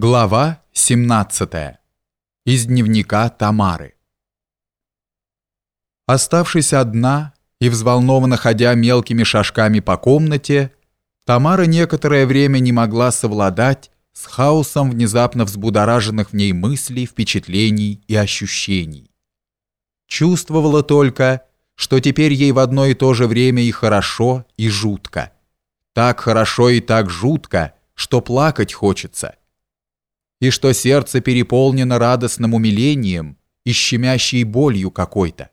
Глава 17. Из дневника Тамары. Оставшись одна и взволнованно ходя мелкими шажками по комнате, Тамара некоторое время не могла совладать с хаосом внезапно взбудораженных в ней мыслей, впечатлений и ощущений. Чувствовала только, что теперь ей в одно и то же время и хорошо, и жутко. Так хорошо и так жутко, что плакать хочется – и что сердце переполнено радостным умилением и щемящей болью какой-то.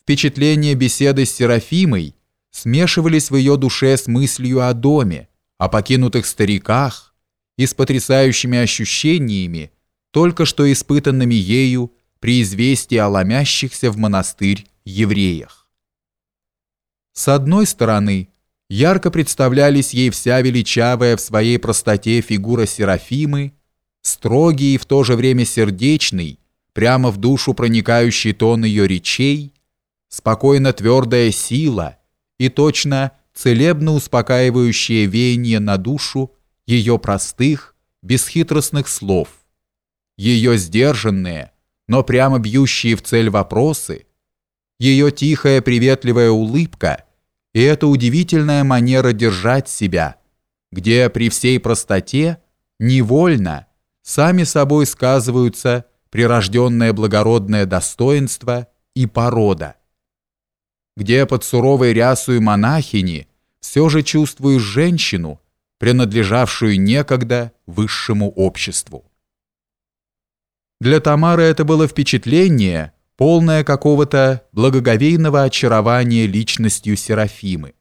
Впечатления беседы с Серафимой смешивались в ее душе с мыслью о доме, о покинутых стариках и с потрясающими ощущениями, только что испытанными ею при известии о ломящихся в монастырь евреях. С одной стороны, ярко представлялись ей вся величавая в своей простоте фигура Серафимы, строгий и в то же время сердечный, прямо в душу проникающий тон ее речей, спокойно твердая сила и точно целебно успокаивающее веяние на душу ее простых, бесхитростных слов, ее сдержанные, но прямо бьющие в цель вопросы, ее тихая приветливая улыбка – и эта удивительная манера держать себя, где при всей простоте невольно сами собой сказываются прирожденное благородное достоинство и порода, где под суровой рясой монахини все же чувствуешь женщину, принадлежавшую некогда высшему обществу. Для Тамары это было впечатление – полное какого-то благоговейного очарования личностью Серафимы.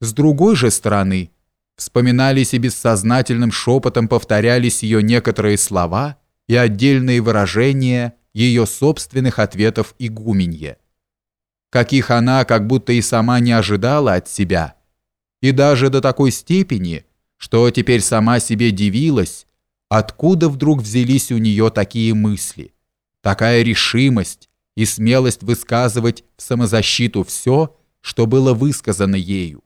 С другой же стороны, вспоминались и бессознательным шепотом повторялись ее некоторые слова и отдельные выражения ее собственных ответов игуменье, каких она как будто и сама не ожидала от себя, и даже до такой степени, что теперь сама себе дивилась, откуда вдруг взялись у нее такие мысли такая решимость и смелость высказывать в самозащиту все, что было высказано ею.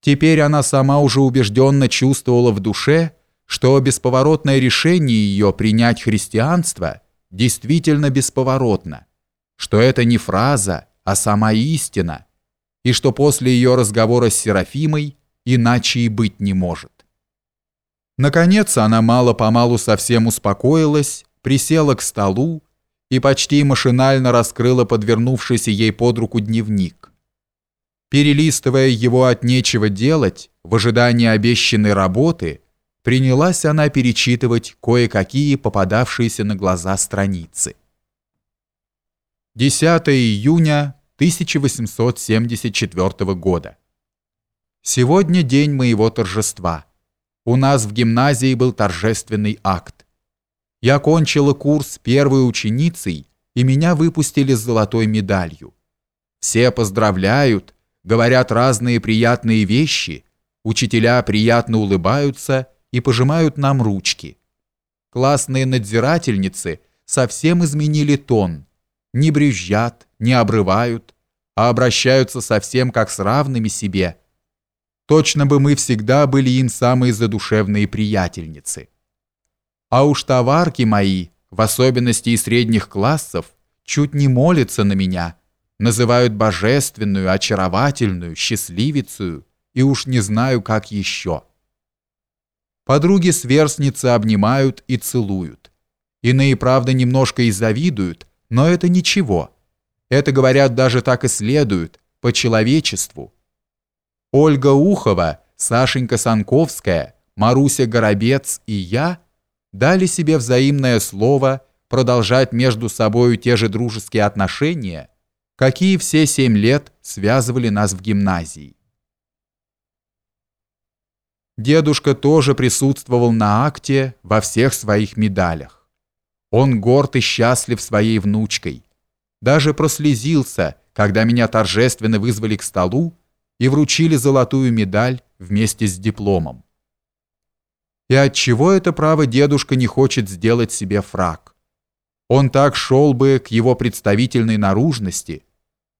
Теперь она сама уже убежденно чувствовала в душе, что бесповоротное решение ее принять христианство действительно бесповоротно, что это не фраза, а сама истина, и что после ее разговора с Серафимой иначе и быть не может. Наконец она мало-помалу совсем успокоилась, присела к столу и почти машинально раскрыла подвернувшийся ей под руку дневник. Перелистывая его от нечего делать, в ожидании обещанной работы, принялась она перечитывать кое-какие попадавшиеся на глаза страницы. 10 июня 1874 года. Сегодня день моего торжества. У нас в гимназии был торжественный акт. Я кончила курс первой ученицей, и меня выпустили с золотой медалью. Все поздравляют, говорят разные приятные вещи, учителя приятно улыбаются и пожимают нам ручки. Классные надзирательницы совсем изменили тон, не брюзжат, не обрывают, а обращаются совсем как с равными себе – Точно бы мы всегда были им самые задушевные приятельницы. А уж товарки мои, в особенности и средних классов, чуть не молятся на меня, называют божественную, очаровательную, счастливицу, и уж не знаю, как еще. Подруги-сверстницы обнимают и целуют. Иные, правда, немножко и завидуют, но это ничего. Это, говорят, даже так и следует, по человечеству. Ольга Ухова, Сашенька Санковская, Маруся Горобец и я дали себе взаимное слово продолжать между собою те же дружеские отношения, какие все семь лет связывали нас в гимназии. Дедушка тоже присутствовал на акте во всех своих медалях. Он горд и счастлив своей внучкой. Даже прослезился, когда меня торжественно вызвали к столу и вручили золотую медаль вместе с дипломом. И от чего это право дедушка не хочет сделать себе фраг? Он так шел бы к его представительной наружности –